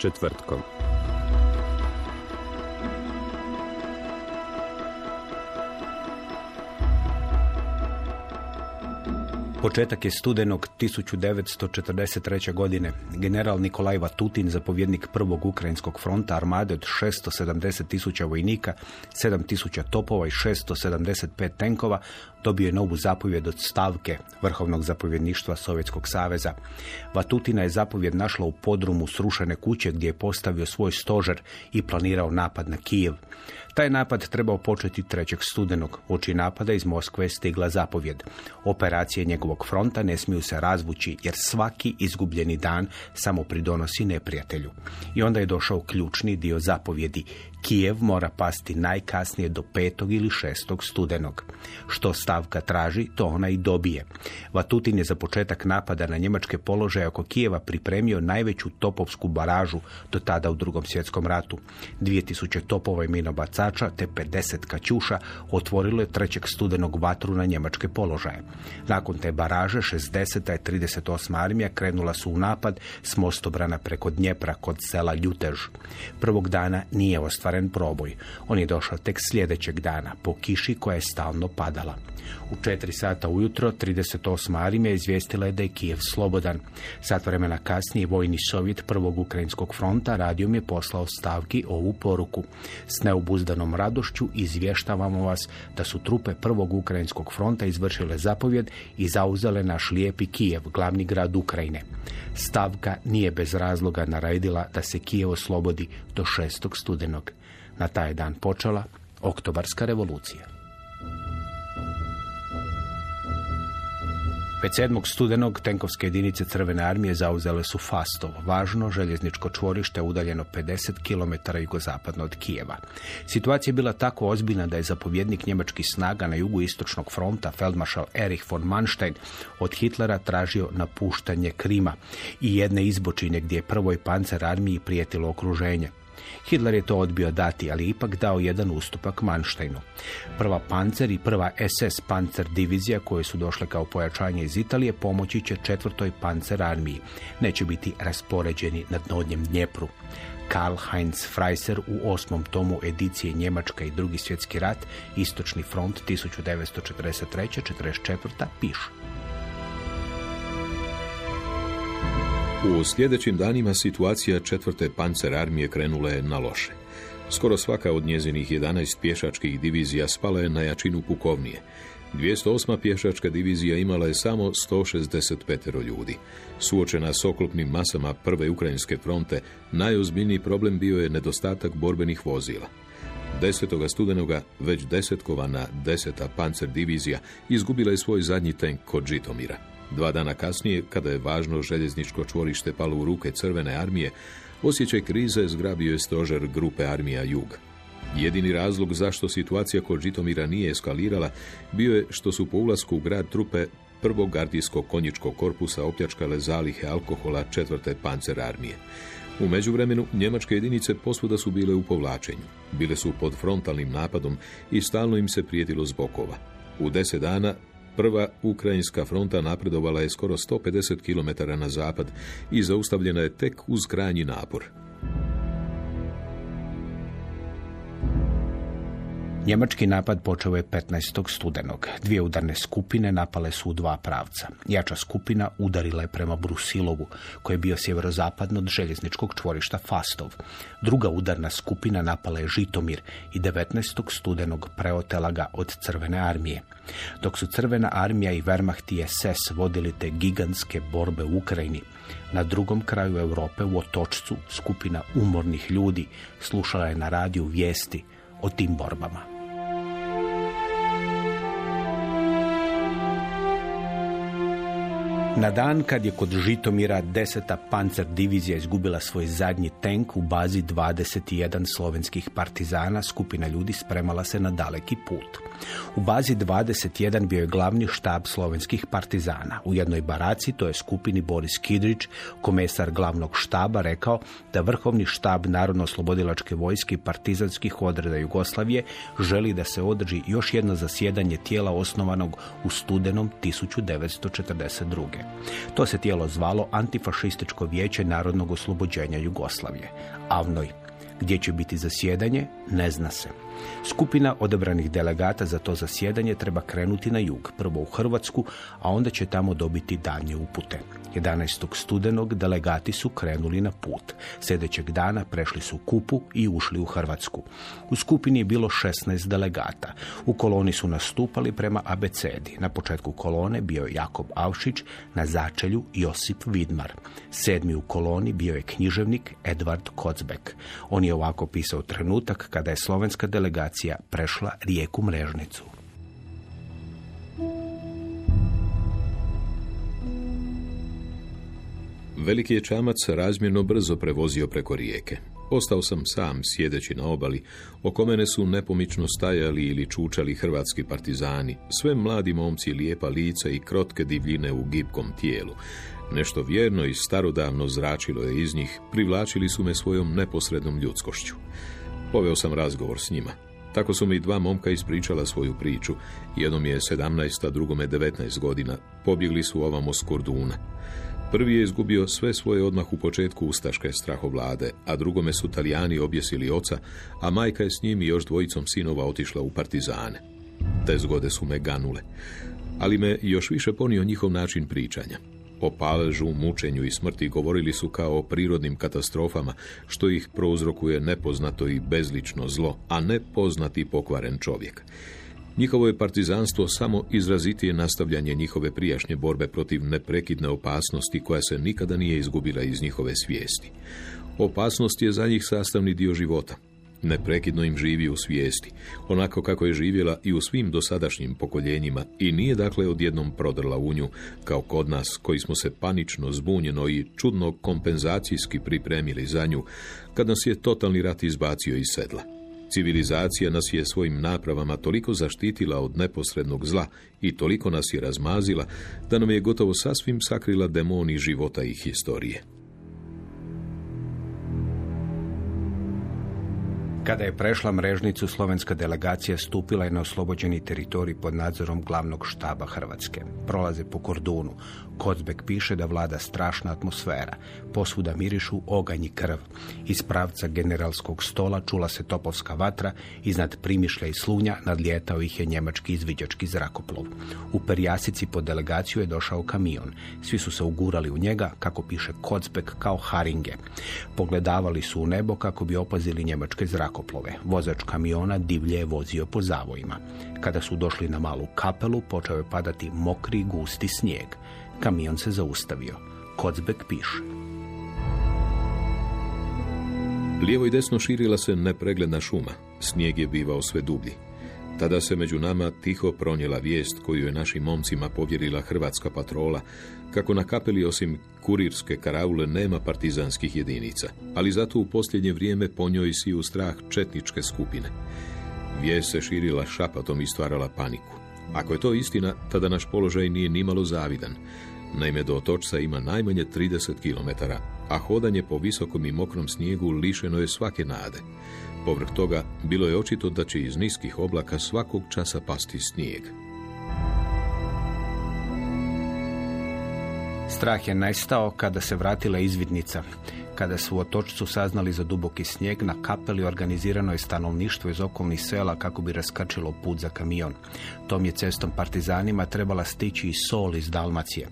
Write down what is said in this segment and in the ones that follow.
Povijest Početak je studenog 1943. godine. General Nikolaj Vatutin, zapovjednik prvog ukrajinskog fronta armade od 670 tisuća vojnika, 7 tisuća topova i 675 tenkova, dobio je novu zapovjed od stavke Vrhovnog zapovjedništva Sovjetskog saveza. Vatutina je zapovjed našla u podrumu srušene kuće gdje je postavio svoj stožer i planirao napad na Kijev. Taj napad trebao početi 3. studenog. Oči napada iz Moskve stigla zapovjed. Operacije njegovog fronta ne smiju se razvući jer svaki izgubljeni dan samo pridonosi neprijatelju. I onda je došao ključni dio zapovjedi. Kijev mora pasti najkasnije do 5. ili 6. studenog. Što stavka traži, to ona i dobije. Vatutin je za početak napada na njemačke položaje oko Kijeva pripremio najveću topovsku baražu do tada u drugom svjetskom ratu. 2000 topova i minobacača te 50 kaćuša otvorilo je 3. studenog vatru na njemačke položaje. Nakon te baraže 60. i 38. armija krenula su u napad s mostobrana preko Dnjepra kod sela Ljutež. Prvog dana nije ostvaren proboj. On je došao tek sljedećeg dana po kiši koja je stalno padala. U 4 sata ujutro 38. armija izvijestila je da je Kijev slobodan. Sat vremena kasnije vojni sovjet prvog ukrajinskog fronta radijom je poslao stavki ovu poruku. S neobuzdanom radošću izvještavamo vas da su trupe prvog ukrajinskog fronta izvršile zapovjed i zauzele naš lijepi Kijev, glavni grad Ukrajine. Stavka nije bez razloga naredila da se Kijev oslobodi do 6. studenog. Na taj dan počela Oktobarska revolucija. Već 7. studenog tenkovske jedinice Crvene armije zauzele su Fastovo, važno željezničko čvorište udaljeno 50 km jugozapadno od Kijeva. Situacija je bila tako ozbiljna da je zapovjednik njemačkih snaga na jugu istočnog fronta, feldmaršal Erich von Manstein, od Hitlera tražio napuštanje Krima i jedne izbočine gdje je prvoj pancer armiji prijetilo okruženje. Hitler je to odbio dati, ali ipak dao jedan ustupak Manštajnu. Prva pancer i prva SS pancer divizija koje su došle kao pojačanje iz Italije pomoći će četvrtoj pancer armiji. Neće biti raspoređeni na dnodnjem Dnjepru. Karl Heinz Freiser u osmom tomu edicije Njemačka i drugi svjetski rat, Istočni front 1943-44 piše. U sljedećim danima situacija četvrte pancer armije krenula je na loše. Skoro svaka od njezinih 11 pješačkih divizija spala je na jačinu pukovnije. 208. pješačka divizija imala je samo 165 ljudi. Suočena s oklopnim masama prve ukrajinske fronte, najozbiljniji problem bio je nedostatak borbenih vozila. 10. studenoga već desetkovana deseta pancer divizija izgubila je svoj zadnji tank kod Žitomira. Dva dana kasnije, kada je važno željezničko čvorište palo u ruke crvene armije, osjećaj krize zgrabio je stožer grupe armija Jug. Jedini razlog zašto situacija kod Žitomira nije eskalirala bio je što su po ulasku u grad trupe prvog gardijskog konjičkog korpusa opljačkale zalihe alkohola četvrte pancer armije. U međuvremenu, njemačke jedinice posvuda su bile u povlačenju. Bile su pod frontalnim napadom i stalno im se prijetilo s bokova. U deset dana Prva ukrajinska fronta napredovala je skoro 150 km na zapad i zaustavljena je tek uz krajnji napor. Njemački napad počeo je 15. studenog. Dvije udarne skupine napale su u dva pravca. Jača skupina udarila je prema Brusilovu, koji je bio sjeverozapadno od željezničkog čvorišta Fastov. Druga udarna skupina napala je Žitomir i 19. studenog preotela ga od Crvene armije. Dok su Crvena armija i Wehrmacht i SS vodili te gigantske borbe u Ukrajini, na drugom kraju Europe u Otočcu skupina umornih ljudi slušala je na radiju vijesti o tim borbama. Na dan kad je kod Žitomira 10. pancer divizija izgubila svoj zadnji tank u bazi 21 slovenskih partizana, skupina ljudi spremala se na daleki put. U bazi 21 bio je glavni štab slovenskih partizana. U jednoj baraci, to je skupini Boris Kidrić, komesar glavnog štaba, rekao da vrhovni štab Narodno-slobodilačke vojske i partizanskih odreda Jugoslavije želi da se održi još jedno zasjedanje tijela osnovanog u studenom 1942. To se tijelo zvalo Antifašističko vijeće narodnog oslobođenja Jugoslavije. Avnoj. Gdje će biti zasjedanje, ne zna se. Skupina odabranih delegata za to zasjedanje treba krenuti na jug, prvo u Hrvatsku, a onda će tamo dobiti danje upute. 11. studenog delegati su krenuli na put. Sljedećeg dana prešli su Kupu i ušli u Hrvatsku. U skupini je bilo 16 delegata. U koloni su nastupali prema abecedi. Na početku kolone bio je Jakob Avšić, na začelju Josip Vidmar. Sedmi u koloni bio je književnik Edvard Kocbek. On je ovako pisao trenutak kada je slovenska delegacija prešla rijeku Mrežnicu. Veliki je čamac razmjerno brzo prevozio preko rijeke. Ostao sam sam, sjedeći na obali, oko mene su nepomično stajali ili čučali hrvatski partizani, sve mladi momci lijepa lica i krotke divljine u gibkom tijelu. Nešto vjerno i starodavno zračilo je iz njih, privlačili su me svojom neposrednom ljudskošću. Poveo sam razgovor s njima. Tako su mi dva momka ispričala svoju priču. Jednom je 17, a drugome 19 godina. Pobjegli su ovamo s Korduna. Prvi je izgubio sve svoje odmah u početku ustaške strahovlade, a drugome su Talijani objesili oca, a majka je s njim i još dvojicom sinova otišla u partizane. Te zgode su me ganule, ali me još više ponio njihov način pričanja. O paležu, mučenju i smrti govorili su kao o prirodnim katastrofama, što ih prouzrokuje nepoznato i bezlično zlo, a ne poznati pokvaren čovjek. Njihovo je partizanstvo samo izrazitije nastavljanje njihove prijašnje borbe protiv neprekidne opasnosti koja se nikada nije izgubila iz njihove svijesti. Opasnost je za njih sastavni dio života. Neprekidno im živi u svijesti, onako kako je živjela i u svim dosadašnjim pokoljenjima i nije dakle odjednom prodrla u nju, kao kod nas koji smo se panično, zbunjeno i čudno kompenzacijski pripremili za nju, kad nas je totalni rat izbacio iz sedla. Civilizacija nas je svojim napravama toliko zaštitila od neposrednog zla i toliko nas je razmazila da nam je gotovo sasvim sakrila demoni života i historije. Kada je prešla mrežnicu, slovenska delegacija stupila je na oslobođeni teritorij pod nadzorom glavnog štaba Hrvatske. Prolaze po kordunu. Kocbek piše da vlada strašna atmosfera. Posvuda mirišu oganj i krv. Iz pravca generalskog stola čula se topovska vatra, iznad primišlja i slunja nadlijetao ih je njemački izviđački zrakoplov. U Perjasici po delegaciju je došao kamion. Svi su se ugurali u njega, kako piše Kocbek, kao haringe. Pogledavali su u nebo kako bi opazili njemačke zrakoplove. Vozač kamiona divlje je vozio po zavojima. Kada su došli na malu kapelu, počeo je padati mokri, gusti snijeg. Kamion se zaustavio. Kocbek piše. Lijevo i desno širila se nepregledna šuma. Snijeg je bivao sve dublji. Tada se među nama tiho pronijela vijest koju je našim momcima povjerila hrvatska patrola, kako na kapeli osim kurirske karaule nema partizanskih jedinica, ali zato u posljednje vrijeme po njoj si u strah četničke skupine. Vijest se širila šapatom i stvarala paniku. Ako je to istina, tada naš položaj nije nimalo zavidan. Naime, do otočca ima najmanje 30 km, a hodanje po visokom i mokrom snijegu lišeno je svake nade. Povrh toga, bilo je očito da će iz niskih oblaka svakog časa pasti snijeg. Strah je nestao kada se vratila izvidnica. Kada su u otočcu saznali za duboki snijeg, na kapeli organizirano je stanovništvo iz okolnih sela kako bi raskrčilo put za kamion. Tom je cestom partizanima trebala stići i sol iz Dalmacije.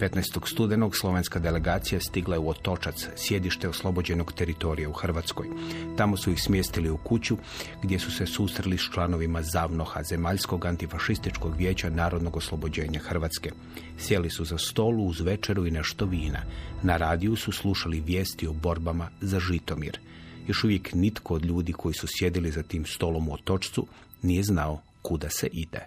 15. studenog slovenska delegacija stigla je u Otočac, sjedište oslobođenog teritorija u Hrvatskoj. Tamo su ih smjestili u kuću gdje su se susreli s članovima Zavnoha, Zemaljskog antifašističkog vijeća narodnog oslobođenja Hrvatske. Sjeli su za stolu uz večeru i nešto vina. Na radiju su slušali vijesti o borbama za Žitomir. Još uvijek nitko od ljudi koji su sjedili za tim stolom u otočcu nije znao kuda se ide.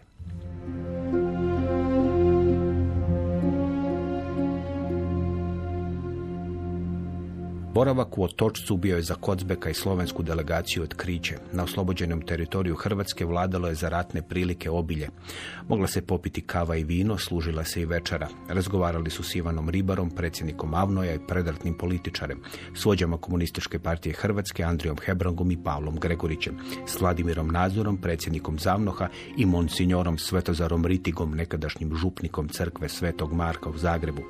Boravak u Otočcu bio je za Kocbeka i slovensku delegaciju otkriće. Na oslobođenom teritoriju Hrvatske vladalo je za ratne prilike obilje. Mogla se popiti kava i vino, služila se i večera. Razgovarali su s Ivanom Ribarom, predsjednikom Avnoja i predratnim političarem, s vođama komunističke partije Hrvatske, Andrijom Hebrangom i Pavlom Gregorićem, s Vladimirom Nazorom, predsjednikom Zavnoha i monsignorom Svetozarom Ritigom, nekadašnjim župnikom crkve Svetog Marka u Zagrebu.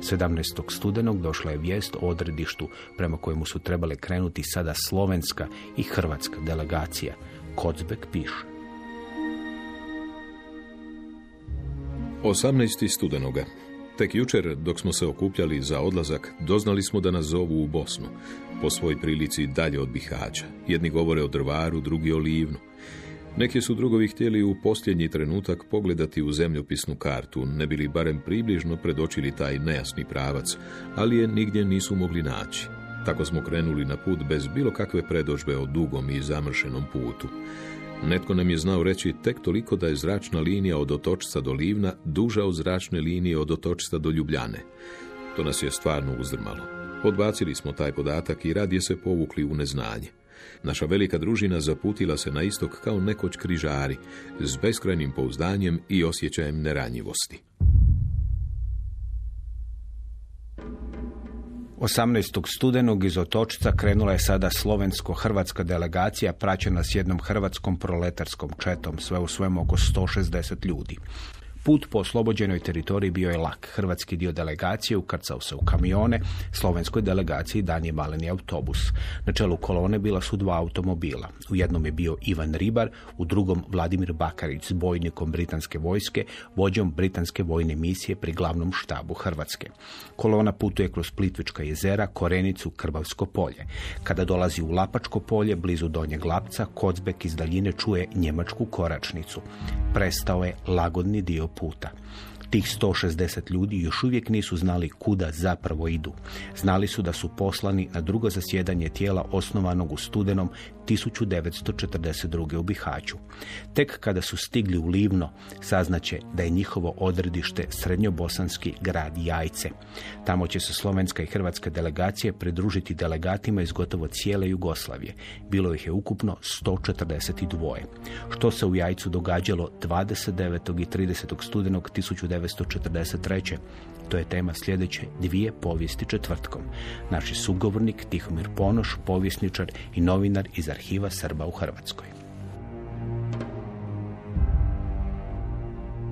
17. studenog došla je vijest o odredištu prema kojemu su trebale krenuti sada slovenska i hrvatska delegacija. Kocbek piše. 18. studenoga. Tek jučer, dok smo se okupljali za odlazak, doznali smo da nas zovu u Bosnu, po svoj prilici dalje od Bihaća. Jedni govore o drvaru, drugi o livnu. Neki su drugovi htjeli u posljednji trenutak pogledati u zemljopisnu kartu, ne bili barem približno predočili taj nejasni pravac, ali je nigdje nisu mogli naći. Tako smo krenuli na put bez bilo kakve predožbe o dugom i zamršenom putu. Netko nam je znao reći tek toliko da je zračna linija od otočca do Livna duža od zračne linije od otočca do Ljubljane. To nas je stvarno uzdrmalo. Odbacili smo taj podatak i radije se povukli u neznanje. Naša velika družina zaputila se na istok kao nekoć križari, s beskrajnim pouzdanjem i osjećajem neranjivosti. 18. studenog iz Otočca krenula je sada slovensko-hrvatska delegacija praćena s jednom hrvatskom proletarskom četom, sve u svemu oko 160 ljudi. Put po oslobođenoj teritoriji bio je lak. Hrvatski dio delegacije ukrcao se u kamione, slovenskoj delegaciji dan je maleni autobus. Na čelu kolone bila su dva automobila. U jednom je bio Ivan Ribar, u drugom Vladimir Bakarić s bojnikom britanske vojske, vođom britanske vojne misije pri glavnom štabu Hrvatske. Kolona putuje kroz Plitvička jezera, Korenicu, Krvavsko polje. Kada dolazi u Lapačko polje, blizu Donjeg Lapca, Kocbek iz daljine čuje njemačku koračnicu. Prestao je lagodni dio puta. Tih 160 ljudi još uvijek nisu znali kuda zapravo idu. Znali su da su poslani na drugo zasjedanje tijela osnovanog u studenom 1942. u Bihaću. Tek kada su stigli u Livno, saznaće da je njihovo odredište srednjobosanski grad Jajce. Tamo će se slovenska i hrvatska delegacija pridružiti delegatima iz gotovo cijele Jugoslavije. Bilo ih je ukupno 142. Što se u Jajcu događalo 29. i 30. studenog 1943. To je tema sljedeće dvije povijesti četvrtkom. Naši sugovornik Tihomir Ponoš, povjesničar i novinar iz arhiva Srba u Hrvatskoj.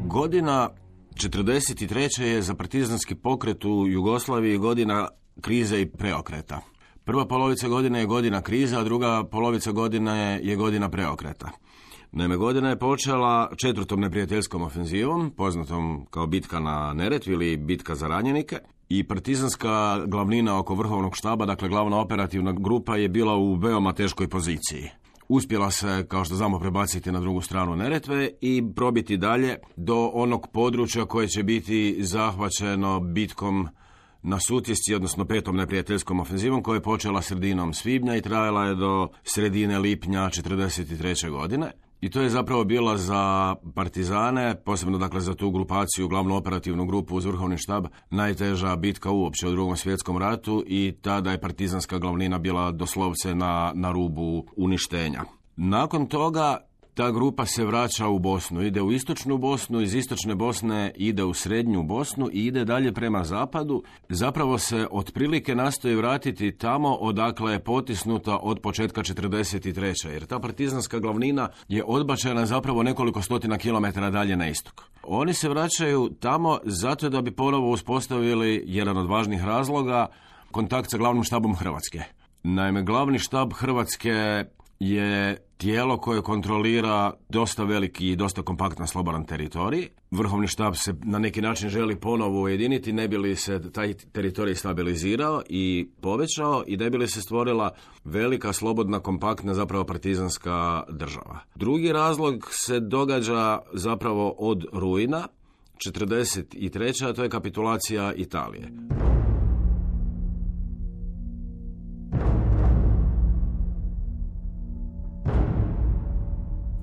Godina 43. je za partizanski pokret u Jugoslaviji godina krize i preokreta. Prva polovica godine je godina krize, a druga polovica godine je godina preokreta. Naime, godina je počela četvrtom neprijateljskom ofenzivom, poznatom kao bitka na Neretvi ili bitka za ranjenike. I partizanska glavnina oko vrhovnog štaba, dakle glavna operativna grupa je bila u veoma teškoj poziciji. Uspjela se, kao što znamo, prebaciti na drugu stranu Neretve i probiti dalje do onog područja koje će biti zahvaćeno bitkom na Sutjesci, odnosno petom neprijateljskom ofenzivom koja je počela sredinom svibnja i trajala je do sredine lipnja 1943. godine. I to je zapravo bila za partizane, posebno dakle za tu grupaciju, glavnu operativnu grupu uz vrhovni štab, najteža bitka uopće u drugom svjetskom ratu i tada je partizanska glavnina bila doslovce na, na rubu uništenja. Nakon toga ta grupa se vraća u Bosnu, ide u istočnu Bosnu, iz istočne Bosne ide u srednju Bosnu i ide dalje prema zapadu. Zapravo se otprilike nastoji vratiti tamo odakle je potisnuta od početka 43. Jer ta partizanska glavnina je odbačena zapravo nekoliko stotina kilometara dalje na istok. Oni se vraćaju tamo zato da bi ponovo uspostavili jedan od važnih razloga kontakt sa glavnim štabom Hrvatske. Naime, glavni štab Hrvatske je tijelo koje kontrolira dosta veliki i dosta kompaktno slobodan teritorij. Vrhovni štab se na neki način želi ponovo ujediniti, ne bi li se taj teritorij stabilizirao i povećao i ne bi li se stvorila velika, slobodna, kompaktna, zapravo partizanska država. Drugi razlog se događa zapravo od rujna, 43. a to je kapitulacija Italije.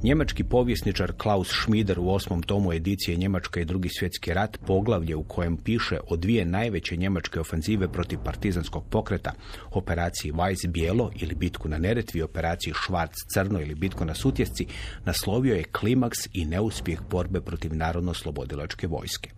Njemački povjesničar Klaus Schmider u osmom tomu edicije Njemačka i drugi svjetski rat poglavlje u kojem piše o dvije najveće njemačke ofenzive protiv partizanskog pokreta, operaciji Weiss bijelo ili bitku na Neretvi, operaciji Schwarz crno ili bitku na Sutjesci, naslovio je klimaks i neuspjeh borbe protiv narodno-slobodilačke vojske.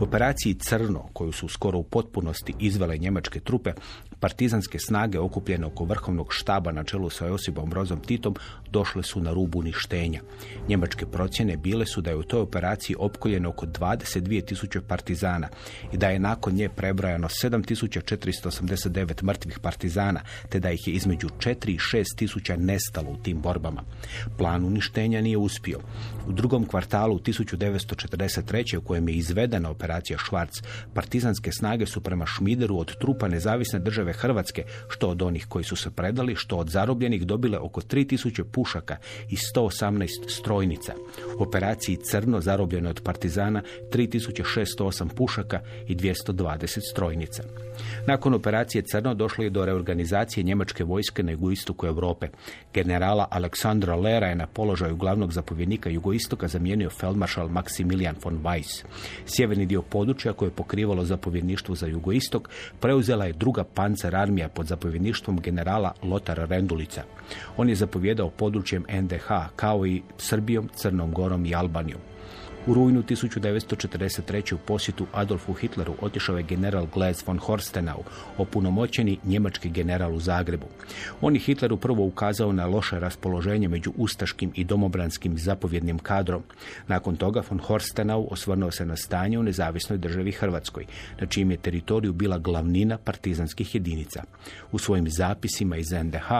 U operaciji Crno, koju su skoro u potpunosti izvele njemačke trupe, partizanske snage okupljene oko vrhovnog štaba na čelu sa Josipom Brozom Titom došle su na rubu uništenja. Njemačke procjene bile su da je u toj operaciji opkoljeno oko 22.000 partizana i da je nakon nje prebrojano 7.489 mrtvih partizana, te da ih je između 4 i 6.000 nestalo u tim borbama. Plan uništenja nije uspio. U drugom kvartalu 1943. u kojem je izvedena operacija Švarc, partizanske snage su prema Šmideru od trupa nezavisne države Hrvatske, što od onih koji su se predali, što od zarobljenih dobile oko 3000 pušaka i 118 strojnica. U operaciji Crno zarobljeno je od partizana 3608 pušaka i 220 strojnica. Nakon operacije Crno došlo je do reorganizacije njemačke vojske na jugoistoku Europe. Generala Aleksandra Lera je na položaju glavnog zapovjednika jugoistoka zamijenio feldmaršal Maximilian von Weiss. Sjeverni dio područja koje je pokrivalo zapovjedništvo za jugoistok preuzela je druga pancer armija pod zapovjedništvom generala Lotara Rendulica. On je zapovjedao područjem NDH kao i Srbijom, Crnom Gorom i Albanijom. U rujnu 1943. u posjetu Adolfu Hitleru otišao je general Gles von Horstenau, opunomoćeni njemački general u Zagrebu. On je Hitleru prvo ukazao na loše raspoloženje među ustaškim i domobranskim zapovjednim kadrom. Nakon toga von Horstenau osvrnuo se na stanje u nezavisnoj državi Hrvatskoj, na čijem je teritoriju bila glavnina partizanskih jedinica. U svojim zapisima iz NDH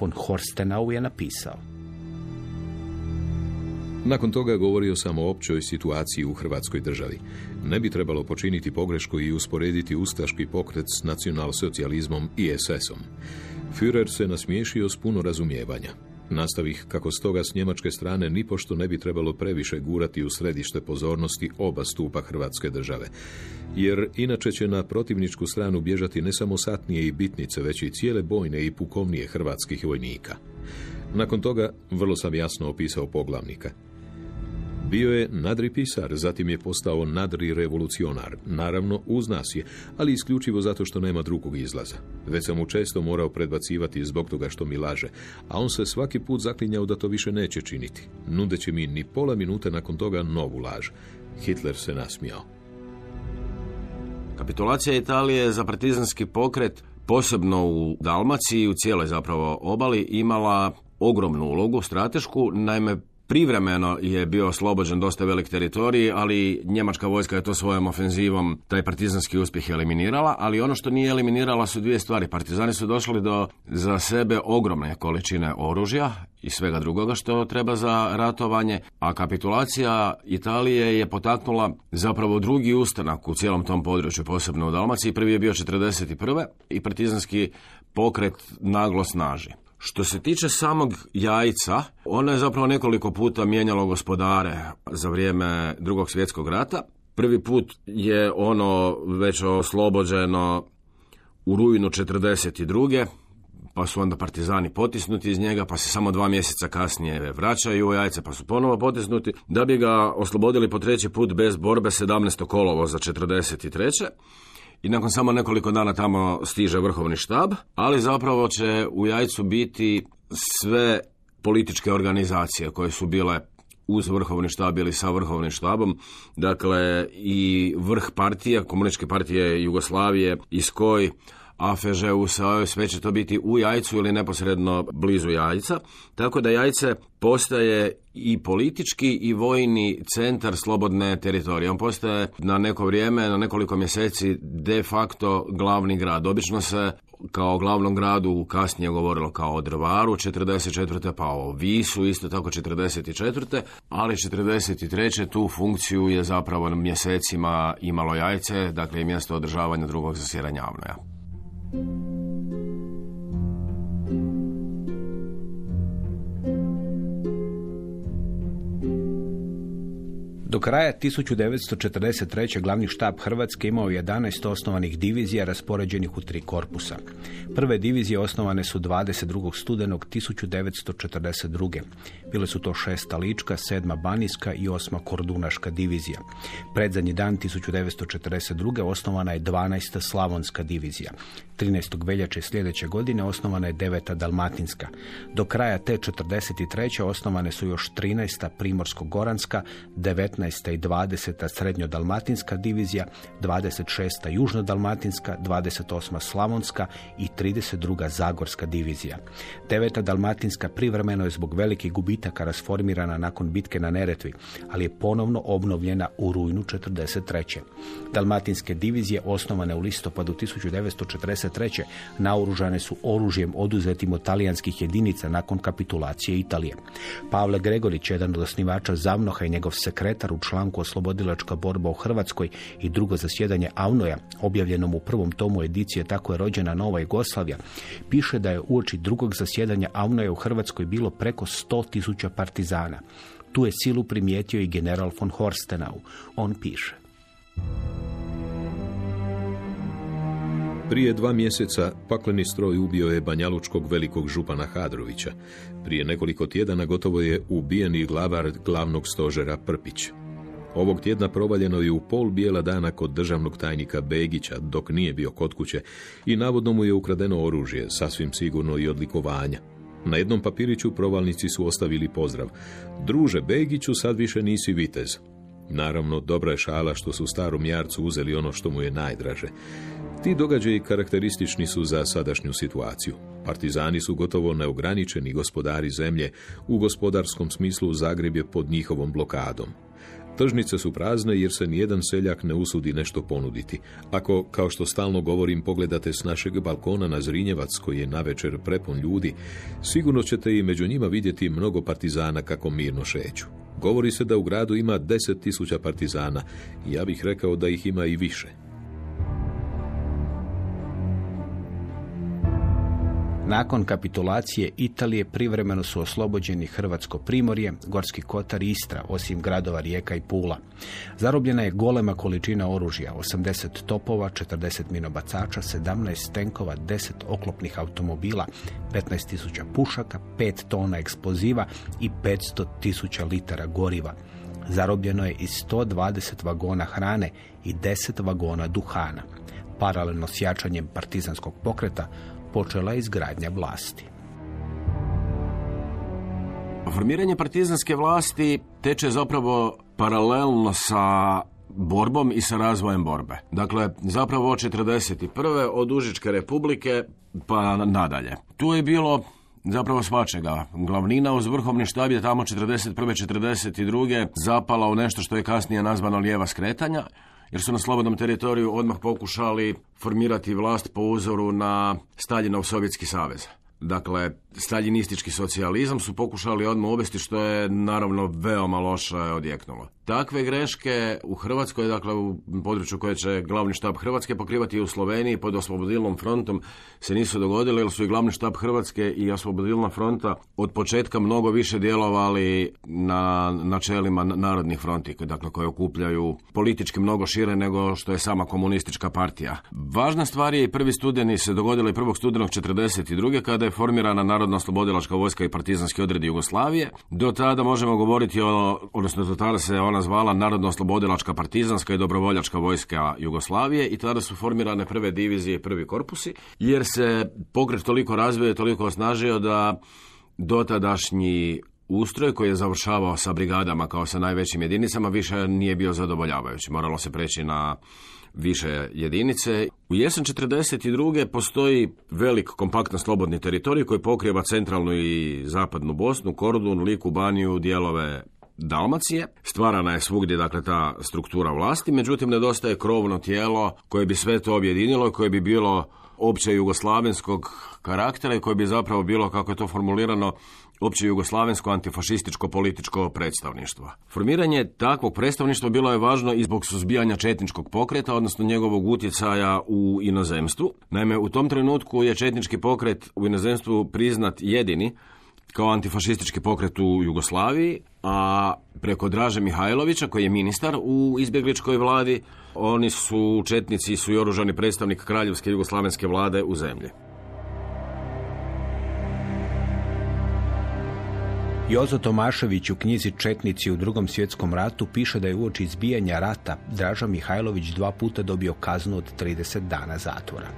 von Horstenau je napisao nakon toga govorio sam o općoj situaciji u Hrvatskoj državi. Ne bi trebalo počiniti pogrešku i usporediti ustaški pokret s nacionalsocijalizmom i SS-om. Führer se nasmiješio s puno razumijevanja. Nastavih kako stoga s njemačke strane nipošto ne bi trebalo previše gurati u središte pozornosti oba stupa Hrvatske države. Jer inače će na protivničku stranu bježati ne samo satnije i bitnice, već i cijele bojne i pukovnije hrvatskih vojnika. Nakon toga vrlo sam jasno opisao poglavnika. Bio je nadri pisar, zatim je postao nadri revolucionar. Naravno, uz nas je, ali isključivo zato što nema drugog izlaza. Već sam mu često morao predbacivati zbog toga što mi laže, a on se svaki put zaklinjao da to više neće činiti. Nudeći mi ni pola minute nakon toga novu laž. Hitler se nasmijao. Kapitulacija Italije za partizanski pokret, posebno u Dalmaciji, u cijeloj zapravo obali, imala ogromnu ulogu, stratešku, naime Privremeno je bio oslobođen dosta velik teritorij, ali njemačka vojska je to svojom ofenzivom taj partizanski uspjeh eliminirala, ali ono što nije eliminirala su dvije stvari. Partizani su došli do za sebe ogromne količine oružja i svega drugoga što treba za ratovanje, a kapitulacija Italije je potaknula zapravo drugi ustanak u cijelom tom području, posebno u Dalmaciji. Prvi je bio 41. i partizanski pokret naglo snaži. Što se tiče samog jajca, ono je zapravo nekoliko puta mijenjalo gospodare za vrijeme drugog svjetskog rata. Prvi put je ono već oslobođeno u rujnu 42. Pa su onda partizani potisnuti iz njega, pa se samo dva mjeseca kasnije vraćaju u jajce, pa su ponovo potisnuti, da bi ga oslobodili po treći put bez borbe 17. kolovo za 43 i nakon samo nekoliko dana tamo stiže vrhovni štab, ali zapravo će u jajcu biti sve političke organizacije koje su bile uz vrhovni štab ili sa vrhovnim štabom, dakle i vrh partije, komunističke partije Jugoslavije, i skoj, AFŽ-u, sve će to biti u jajcu ili neposredno blizu jajca. Tako da jajce postaje i politički i vojni centar slobodne teritorije. On postaje na neko vrijeme, na nekoliko mjeseci de facto glavni grad. Obično se kao glavnom gradu kasnije govorilo kao o Drvaru 44. pa o Visu isto tako 44. ali 43. tu funkciju je zapravo mjesecima imalo jajce, dakle i mjesto održavanja drugog zasjedanja Avnoja. thank you Do kraja 1943. glavni štab Hrvatske imao 11 osnovanih divizija raspoređenih u tri korpusa. Prve divizije osnovane su 22. studenog 1942. Bile su to šesta Lička, sedma Banijska i osma Kordunaška divizija. Predzadnji dan 1942. osnovana je 12. Slavonska divizija. 13. veljače sljedeće godine osnovana je 9. Dalmatinska. Do kraja te 43. osnovane su još 13. Primorsko-Goranska, 19. i 20. Srednjo-Dalmatinska divizija, 26. Južno-Dalmatinska, 28. Slavonska i 32. Zagorska divizija. 9. Dalmatinska privremeno je zbog velikih gubitaka rasformirana nakon bitke na Neretvi, ali je ponovno obnovljena u rujnu 43. Dalmatinske divizije osnovane u listopadu 1943 1943. naoružane su oružjem oduzetim od talijanskih jedinica nakon kapitulacije Italije. Pavle Gregorić, jedan od osnivača Zavnoha i njegov sekretar u članku Oslobodilačka borba u Hrvatskoj i drugo zasjedanje Avnoja, objavljenom u prvom tomu edicije Tako je rođena Nova Jugoslavija, piše da je uoči drugog zasjedanja Avnoja u Hrvatskoj bilo preko 100.000 partizana. Tu je silu primijetio i general von Horstenau. On piše. Prije dva mjeseca pakleni stroj ubio je Banjalučkog velikog župana Hadrovića. Prije nekoliko tjedana gotovo je ubijeni glavar glavnog stožera Prpić. Ovog tjedna provaljeno je u pol bijela dana kod državnog tajnika Begića, dok nije bio kod kuće, i navodno mu je ukradeno oružje, sasvim sigurno i odlikovanja. Na jednom papiriću provalnici su ostavili pozdrav. Druže Begiću, sad više nisi vitez. Naravno, dobra je šala što su starom jarcu uzeli ono što mu je najdraže. Ti događaji karakteristični su za sadašnju situaciju. Partizani su gotovo neograničeni gospodari zemlje, u gospodarskom smislu Zagreb je pod njihovom blokadom. Tržnice su prazne jer se nijedan seljak ne usudi nešto ponuditi. Ako, kao što stalno govorim, pogledate s našeg balkona na Zrinjevac koji je navečer prepun ljudi, sigurno ćete i među njima vidjeti mnogo partizana kako mirno šeću. Govori se da u gradu ima deset tisuća partizana. Ja bih rekao da ih ima i više. Nakon kapitulacije Italije privremeno su oslobođeni Hrvatsko primorje, Gorski kotar i Istra, osim gradova Rijeka i Pula. Zarobljena je golema količina oružja, 80 topova, 40 minobacača, 17 tenkova, 10 oklopnih automobila, 15.000 pušaka, 5 tona eksploziva i 500.000 litara goriva. Zarobljeno je i 120 vagona hrane i 10 vagona duhana. Paralelno s jačanjem partizanskog pokreta, počela izgradnja vlasti. Formiranje partizanske vlasti teče zapravo paralelno sa borbom i sa razvojem borbe. Dakle, zapravo od 1941. od Užičke republike pa nadalje. Tu je bilo zapravo svačega. Glavnina uz vrhovni štab je tamo 41. 42. zapala u nešto što je kasnije nazvano lijeva skretanja, jer su na slobodnom teritoriju odmah pokušali formirati vlast po uzoru na Staljinov Sovjetski savez. Dakle, staljinistički socijalizam su pokušali odmah uvesti što je naravno veoma loše odjeknulo. Takve greške u Hrvatskoj, dakle u području koje će glavni štab Hrvatske pokrivati u Sloveniji pod oslobodilnom frontom se nisu dogodile jer su i glavni štab Hrvatske i oslobodilna fronta od početka mnogo više djelovali na načelima narodnih fronti, dakle koje okupljaju politički mnogo šire nego što je sama komunistička partija. Važna stvar je i prvi studeni se dogodilo i prvog studenog 42. kada je formirana Narodna oslobodilačka vojska i partizanski odredi Jugoslavije. Do tada možemo govoriti o, odnosno do tada se ona zvala Narodno oslobodilačka partizanska i dobrovoljačka vojska Jugoslavije i tada su formirane prve divizije i prvi korpusi, jer se pokret toliko razvio i toliko osnažio da dotadašnji ustroj koji je završavao sa brigadama kao sa najvećim jedinicama više nije bio zadovoljavajući. Moralo se preći na više jedinice. U jesen 42. postoji velik kompaktno slobodni teritorij koji pokriva centralnu i zapadnu Bosnu, Kordun, Liku, Baniju, dijelove Dalmacije. Stvarana je svugdje dakle ta struktura vlasti, međutim nedostaje krovno tijelo koje bi sve to objedinilo koje bi bilo opće jugoslavenskog karaktera i koje bi zapravo bilo, kako je to formulirano, opće jugoslavensko antifašističko političko predstavništvo. Formiranje takvog predstavništva bilo je važno i zbog suzbijanja četničkog pokreta, odnosno njegovog utjecaja u inozemstvu. Naime, u tom trenutku je četnički pokret u inozemstvu priznat jedini kao antifašistički pokret u Jugoslaviji, a preko Draže Mihajlovića, koji je ministar u izbjegličkoj vladi, oni su četnici su i oružani predstavnik kraljevske jugoslavenske vlade u zemlji. Jozo Tomašević u knjizi Četnici u drugom svjetskom ratu piše da je uoči izbijanja rata Draža Mihajlović dva puta dobio kaznu od 30 dana zatvora.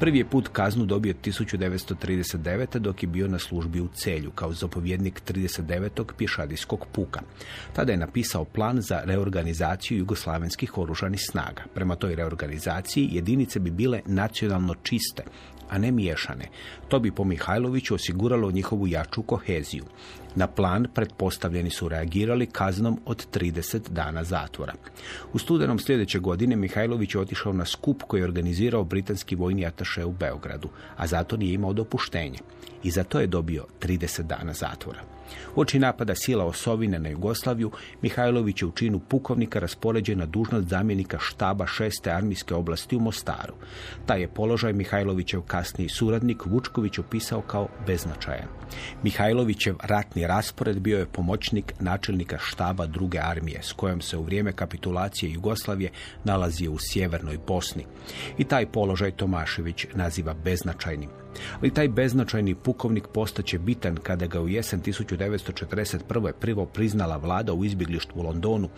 Prvi je put kaznu dobio 1939. dok je bio na službi u Celju kao zapovjednik 39. pješadijskog puka. Tada je napisao plan za reorganizaciju jugoslavenskih oružanih snaga. Prema toj reorganizaciji jedinice bi bile nacionalno čiste, a ne miješane. To bi po Mihajloviću osiguralo njihovu jaču koheziju. Na plan pretpostavljeni su reagirali kaznom od 30 dana zatvora. U studenom sljedeće godine Mihajlović je otišao na skup koji je organizirao britanski vojni ataše u Beogradu, a zato nije imao dopuštenje. I za to je dobio 30 dana zatvora. Uoči napada sila Osovine na Jugoslaviju, Mihajlović je u činu pukovnika raspoređen na dužnost zamjenika štaba šeste armijske oblasti u Mostaru. Taj je položaj Mihajlovićev kasniji suradnik Vučković opisao kao beznačajan. Mihajlovićev ratni raspored bio je pomoćnik načelnika štaba druge armije, s kojom se u vrijeme kapitulacije Jugoslavije nalazio u sjevernoj Bosni. I taj položaj Tomašević naziva beznačajnim. Ali taj beznačajni pukovnik postaće bitan kada ga u jesen 1941. prvo priznala vlada u izbjeglištvu u Londonu,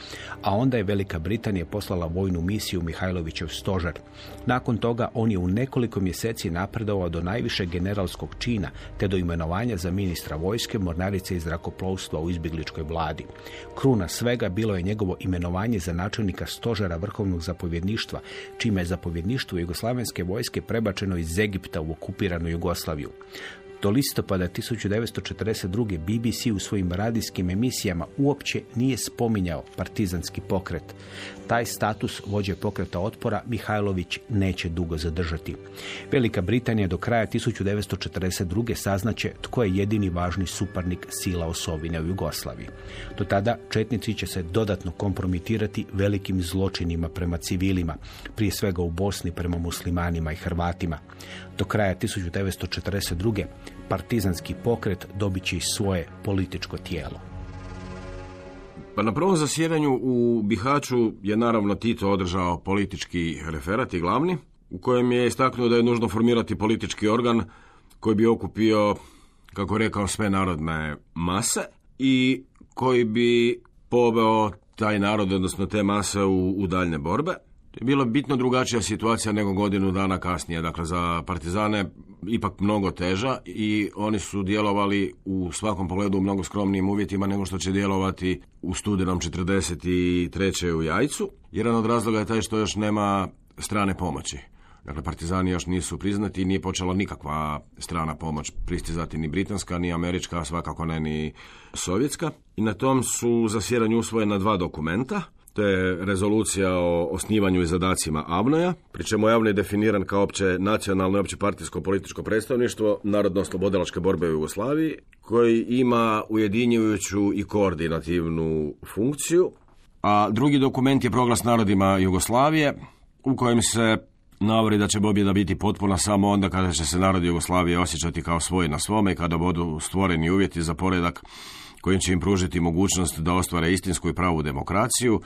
a onda je Velika Britanija poslala vojnu misiju Mihajlovićev stožer. Nakon toga on je u nekoliko mjeseci napredovao do najviše generalskog čina, te do imenovanja za ministra vojske, mornarice i zrakoplovstva u izbjegličkoj vladi. Kruna svega bilo je njegovo imenovanje za načelnika stožera vrhovnog zapovjedništva, čime je zapovjedništvo jugoslavenske vojske prebačeno iz Egipta u okupiranu Jugoslaviju. Do listopada 1942. BBC u svojim radijskim emisijama uopće nije spominjao partizanski pokret. Taj status vođe pokreta otpora Mihajlović neće dugo zadržati. Velika Britanija do kraja 1942. saznaće tko je jedini važni suparnik sila osovine u Jugoslaviji. Do tada četnici će se dodatno kompromitirati velikim zločinima prema civilima, prije svega u Bosni prema muslimanima i Hrvatima. Do kraja 1942. partizanski pokret dobit će svoje političko tijelo. Pa na prvom zasjedanju u Bihaću je naravno Tito održao politički referat i glavni, u kojem je istaknuo da je nužno formirati politički organ koji bi okupio, kako rekao, sve narodne mase i koji bi poveo taj narod, odnosno te mase u, u daljne borbe. To je bila bitno drugačija situacija nego godinu dana kasnije. Dakle, za partizane ipak mnogo teža i oni su djelovali u svakom pogledu u mnogo skromnijim uvjetima nego što će djelovati u studenom 43. u Jajcu. Jedan od razloga je taj što još nema strane pomoći. Dakle, partizani još nisu priznati i nije počela nikakva strana pomoć pristizati ni britanska, ni američka, svakako ne ni sovjetska. I na tom su zasjedanju usvojena dva dokumenta. To je rezolucija o osnivanju i zadacima Avnoja, pri čemu je Avnoj definiran kao opće nacionalno i opće partijsko političko predstavništvo narodno-oslobodilačke borbe u Jugoslaviji, koji ima ujedinjujuću i koordinativnu funkciju. A drugi dokument je proglas narodima Jugoslavije, u kojem se navodi da će pobjeda biti potpuna samo onda kada će se narod Jugoslavije osjećati kao svoj na svome i kada budu stvoreni uvjeti za poredak kojim će im pružiti mogućnost da ostvare istinsku i pravu demokraciju,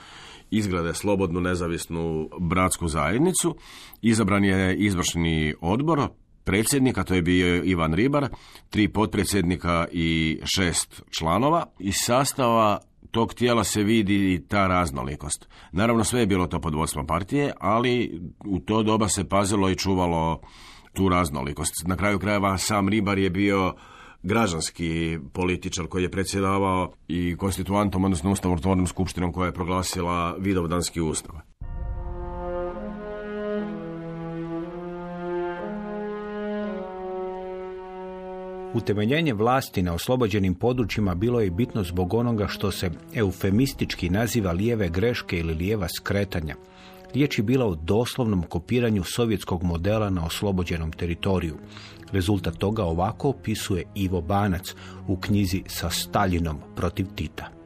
izgrade slobodnu nezavisnu bratsku zajednicu. Izabran je izvršni odbor, predsjednika, to je bio Ivan Ribar, tri potpredsjednika i šest članova. Iz sastava tog tijela se vidi i ta raznolikost. Naravno sve je bilo to pod vodstvom partije, ali u to doba se pazilo i čuvalo tu raznolikost. Na kraju krajeva sam Ribar je bio građanski političar koji je predsjedavao i konstituantom, odnosno ustavotvornom skupštinom koja je proglasila Vidovdanski ustav. Utemeljenje vlasti na oslobođenim područjima bilo je bitno zbog onoga što se eufemistički naziva lijeve greške ili lijeva skretanja. Riječ je bila o doslovnom kopiranju sovjetskog modela na oslobođenom teritoriju. Rezultat toga ovako opisuje Ivo Banac u knjizi sa Staljinom protiv Tita.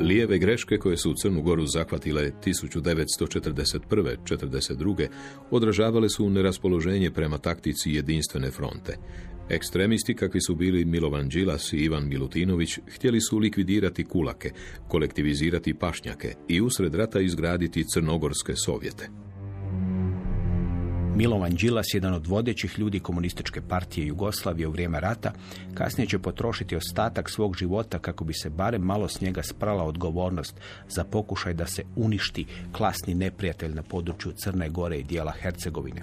Lijeve greške koje su u Crnu Goru zahvatile 1941. 42. odražavale su neraspoloženje prema taktici jedinstvene fronte. Ekstremisti kakvi su bili Milovan Đilas i Ivan Milutinović htjeli su likvidirati kulake, kolektivizirati pašnjake i usred rata izgraditi crnogorske sovjete. Milovan Đilas, jedan od vodećih ljudi komunističke partije Jugoslavije u vrijeme rata, kasnije će potrošiti ostatak svog života kako bi se barem malo s njega sprala odgovornost za pokušaj da se uništi klasni neprijatelj na području Crne Gore i dijela Hercegovine.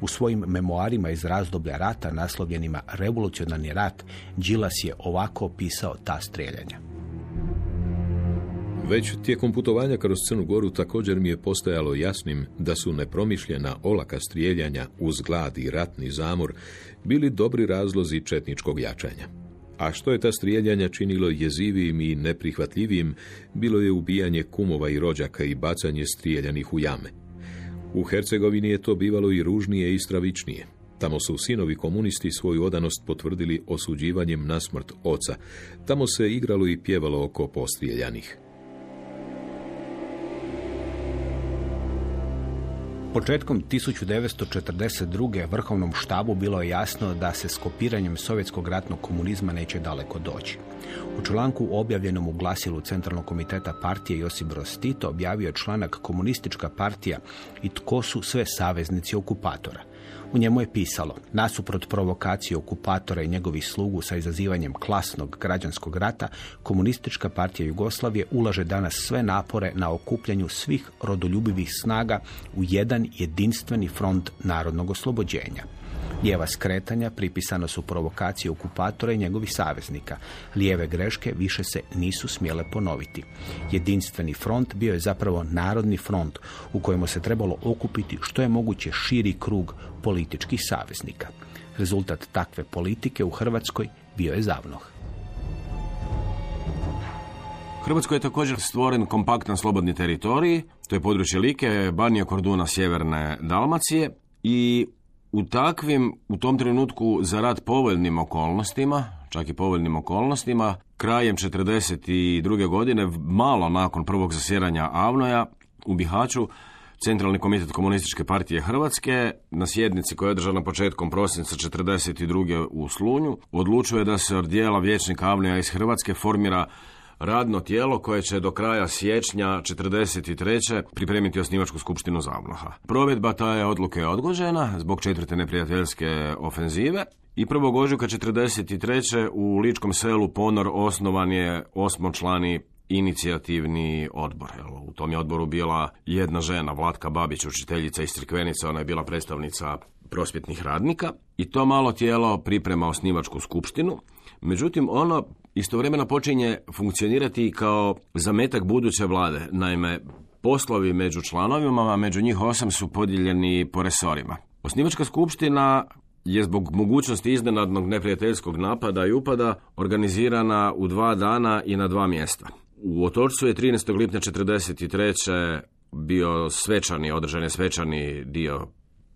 U svojim memoarima iz razdoblja rata naslovljenima Revolucionarni rat, Đilas je ovako opisao ta strijeljanja. Već tijekom putovanja kroz Crnu Goru također mi je postojalo jasnim da su nepromišljena olaka strijeljanja uz glad i ratni zamor bili dobri razlozi četničkog jačanja. A što je ta strijeljanja činilo jezivijim i neprihvatljivijim, bilo je ubijanje kumova i rođaka i bacanje strijeljanih u jame. U Hercegovini je to bivalo i ružnije i stravičnije. Tamo su sinovi komunisti svoju odanost potvrdili osuđivanjem na smrt oca. Tamo se igralo i pjevalo oko postrijeljanih. Početkom 1942. vrhovnom štabu bilo je jasno da se s kopiranjem sovjetskog ratnog komunizma neće daleko doći. U članku objavljenom u glasilu Centralnog komiteta partije Josip Broz Tito objavio članak Komunistička partija i tko su sve saveznici okupatora. U njemu je pisalo, nasuprot provokacije okupatora i njegovih slugu sa izazivanjem klasnog građanskog rata, komunistička partija Jugoslavije ulaže danas sve napore na okupljanju svih rodoljubivih snaga u jedan jedinstveni front narodnog oslobođenja. Lijeva skretanja pripisano su provokacije okupatora i njegovih saveznika. Lijeve greške više se nisu smjele ponoviti. Jedinstveni front bio je zapravo narodni front u kojemu se trebalo okupiti što je moguće širi krug političkih saveznika. Rezultat takve politike u Hrvatskoj bio je zavnoh. Hrvatskoj je također stvoren kompaktan slobodni teritorij, to je područje Like, Banija Korduna, sjeverne Dalmacije i u takvim, u tom trenutku za rad povoljnim okolnostima, čak i povoljnim okolnostima, krajem 1942. godine, malo nakon prvog zasjeranja Avnoja u Bihaću, Centralni komitet komunističke partije Hrvatske na sjednici koja je održana početkom prosinca 1942. u Slunju odlučuje da se od dijela vječnika Avnoja iz Hrvatske formira radno tijelo koje će do kraja siječnja 43. pripremiti osnivačku skupštinu Zavnoha. Provedba je odluke odgođena zbog četvrte neprijateljske ofenzive i 1. ožujka 43. u Ličkom selu Ponor osnovan je osmočlani inicijativni odbor. U tom je odboru bila jedna žena, Vlatka Babić, učiteljica iz Crkvenice, ona je bila predstavnica prosvjetnih radnika i to malo tijelo priprema osnivačku skupštinu. Međutim, ono istovremeno počinje funkcionirati kao zametak buduće vlade. Naime, poslovi među članovima, a među njih osam su podijeljeni po resorima. Osnivačka skupština je zbog mogućnosti iznenadnog neprijateljskog napada i upada organizirana u dva dana i na dva mjesta. U Otorcu je 13. lipnja 1943. bio svečani, održan je svečani dio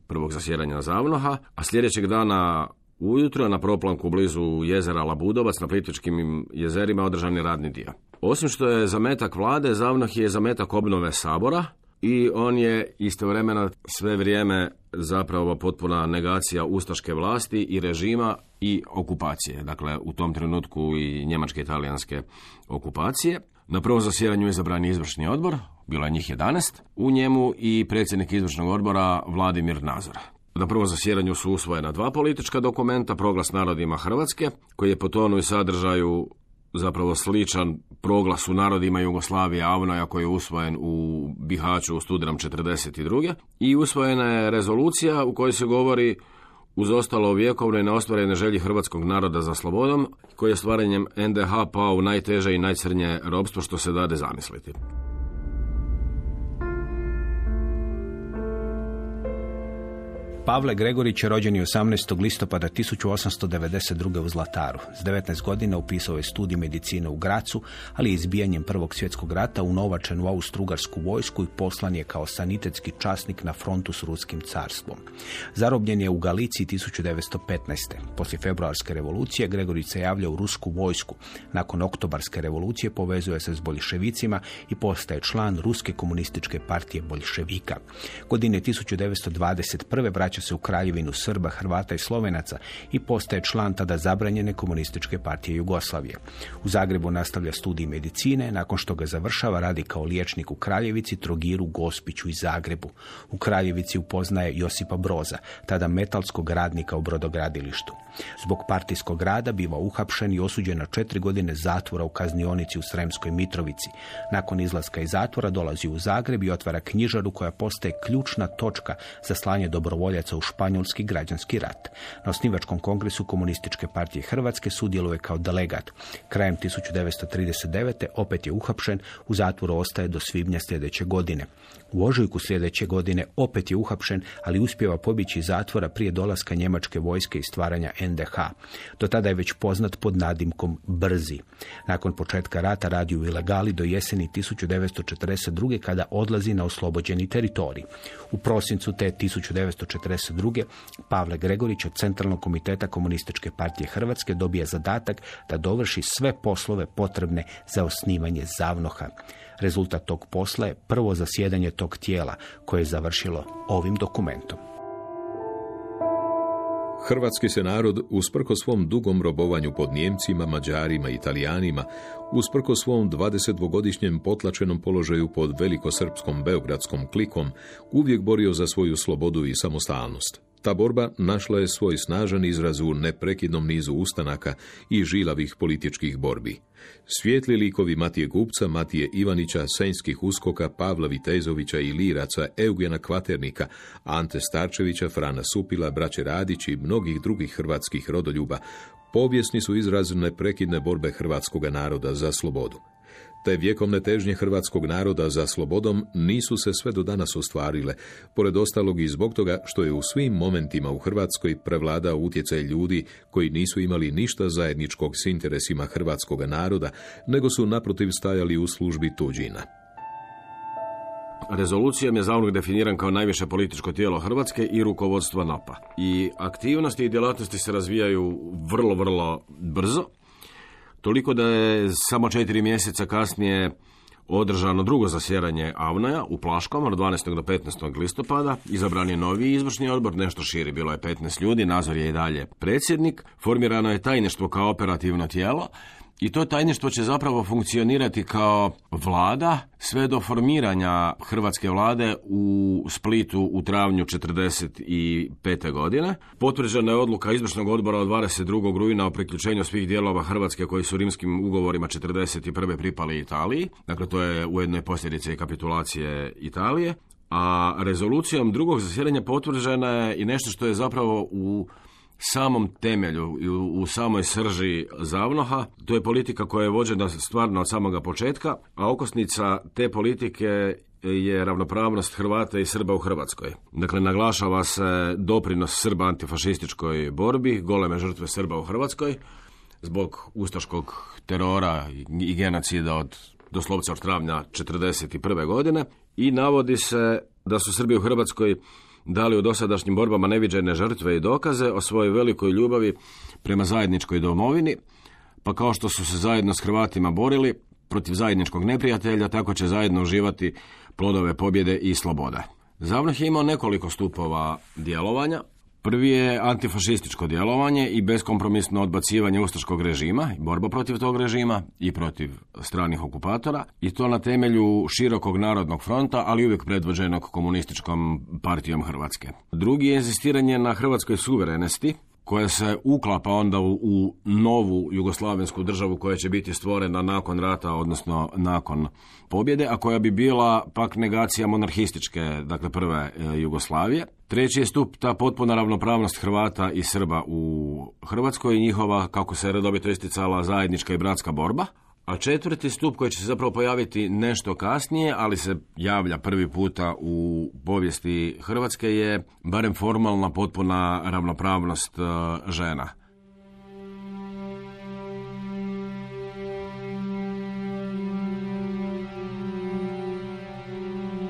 prvog zasjedanja Zavnoha, a sljedećeg dana Ujutro na proplanku blizu jezera Labudovac na Plitvičkim jezerima održan je radni dio. Osim što je zametak vlade, Zavnoh je zametak obnove sabora i on je istovremeno sve vrijeme zapravo potpuna negacija ustaške vlasti i režima i okupacije. Dakle, u tom trenutku i njemačke i italijanske okupacije. Na prvom zasjedanju je izvršni odbor, bilo je njih 11, u njemu i predsjednik izvršnog odbora Vladimir Nazor. Na prvom zasjedanju su usvojena dva politička dokumenta, proglas narodima Hrvatske, koji je po tonu i sadržaju zapravo sličan proglas u narodima Jugoslavije Avnoja koji je usvojen u Bihaću u studenom 1942. I usvojena je rezolucija u kojoj se govori uz ostalo vjekovne i neostvarene želji hrvatskog naroda za slobodom, koji je stvaranjem NDH pao u najteže i najcrnje robstvo što se dade zamisliti. Pavle Gregorić je rođen je 18. listopada 1892. u Zlataru. S 19 godina upisao je studij medicine u Gracu, ali je izbijanjem Prvog svjetskog rata unovačen u Austrougarsku vojsku i poslan je kao sanitetski časnik na frontu s Ruskim carstvom. Zarobljen je u Galiciji 1915. Poslije februarske revolucije Gregorić se javlja u Rusku vojsku. Nakon oktobarske revolucije povezuje se s boljševicima i postaje član Ruske komunističke partije boljševika. Godine 1921. vraća se u kraljevinu Srba, Hrvata i Slovenaca i postaje član tada zabranjene komunističke partije Jugoslavije. U Zagrebu nastavlja studij medicine, nakon što ga završava radi kao liječnik u Kraljevici, Trogiru, Gospiću i Zagrebu. U Kraljevici upoznaje Josipa Broza, tada metalskog radnika u brodogradilištu. Zbog partijskog rada biva uhapšen i osuđen na četiri godine zatvora u kaznionici u Sremskoj Mitrovici. Nakon izlaska iz zatvora dolazi u Zagreb i otvara knjižaru koja postaje ključna točka za slanje dobrovoljaca u španjolski građanski rat. Na osnivačkom kongresu Komunističke partije Hrvatske sudjeluje kao delegat. Krajem 1939. opet je uhapšen, u zatvoru ostaje do svibnja sljedeće godine. U ožujku sljedeće godine opet je uhapšen, ali uspjeva pobjeći zatvora prije dolaska njemačke vojske i stvaranja NDH. Do tada je već poznat pod nadimkom Brzi. Nakon početka rata radi u ilegali do jeseni 1942. kada odlazi na oslobođeni teritorij. U prosincu te 1942. Pavle Gregorić od Centralnog komiteta Komunističke partije Hrvatske dobije zadatak da dovrši sve poslove potrebne za osnivanje Zavnoha. Rezultat tog posla je prvo zasjedanje tog tijela koje je završilo ovim dokumentom. Hrvatski se narod, usprko svom dugom robovanju pod Njemcima, Mađarima i Italijanima, usprko svom 22-godišnjem potlačenom položaju pod velikosrpskom beogradskom klikom, uvijek borio za svoju slobodu i samostalnost. Ta borba našla je svoj snažan izraz u neprekidnom nizu ustanaka i žilavih političkih borbi. Svijetli likovi Matije Gupca, Matije Ivanića, Senjskih uskoka, Pavla Vitezovića i Liraca, Eugena Kvaternika, Ante Starčevića, Frana Supila, Braće Radić i mnogih drugih hrvatskih rodoljuba povijesni su izraz neprekidne borbe hrvatskog naroda za slobodu. Te vjekovne težnje hrvatskog naroda za slobodom nisu se sve do danas ostvarile, pored ostalog i zbog toga što je u svim momentima u Hrvatskoj prevladao utjecaj ljudi koji nisu imali ništa zajedničkog s interesima hrvatskog naroda, nego su naprotiv stajali u službi tuđina. Rezolucijom je zavnog definiran kao najviše političko tijelo Hrvatske i rukovodstvo NAPA. I aktivnosti i djelatnosti se razvijaju vrlo, vrlo brzo. Toliko da je samo četiri mjeseca kasnije održano drugo zasjedanje Avnoja u Plaškom od 12. do 15. listopada. Izabran je novi izvršni odbor, nešto širi, bilo je 15 ljudi, nazor je i dalje predsjednik. Formirano je tajništvo kao operativno tijelo i to tajništvo će zapravo funkcionirati kao vlada sve do formiranja hrvatske vlade u Splitu u travnju 45. godine. Potvrđena je odluka izvršnog odbora od 22. rujna o priključenju svih dijelova Hrvatske koji su rimskim ugovorima 41. pripali Italiji. Dakle, to je ujedno i posljedice kapitulacije Italije. A rezolucijom drugog zasjedanja potvrđena je i nešto što je zapravo u samom temelju i u, u samoj srži Zavnoha. To je politika koja je vođena stvarno od samoga početka, a okosnica te politike je ravnopravnost Hrvata i Srba u Hrvatskoj. Dakle, naglašava se doprinos Srba antifašističkoj borbi, goleme žrtve Srba u Hrvatskoj, zbog ustaškog terora i genocida od doslovce od travnja 1941. godine i navodi se da su Srbi u Hrvatskoj dali u dosadašnjim borbama neviđene žrtve i dokaze o svojoj velikoj ljubavi prema zajedničkoj domovini, pa kao što su se zajedno s Hrvatima borili protiv zajedničkog neprijatelja, tako će zajedno uživati plodove pobjede i slobode. Zavnih je imao nekoliko stupova djelovanja. Prvi je antifašističko djelovanje i beskompromisno odbacivanje ustaškog režima, borba protiv tog režima i protiv stranih okupatora, i to na temelju širokog narodnog fronta, ali uvijek predvođenog komunističkom partijom Hrvatske. Drugi je inzistiranje na hrvatskoj suverenosti, koja se uklapa onda u, u novu jugoslavensku državu koja će biti stvorena nakon rata, odnosno nakon pobjede, a koja bi bila pak negacija monarhističke, dakle prve e, Jugoslavije. Treći je stup ta potpuna ravnopravnost Hrvata i Srba u Hrvatskoj i njihova, kako se redovito isticala, zajednička i bratska borba. A četvrti stup koji će se zapravo pojaviti nešto kasnije, ali se javlja prvi puta u povijesti Hrvatske je barem formalna potpuna ravnopravnost e, žena.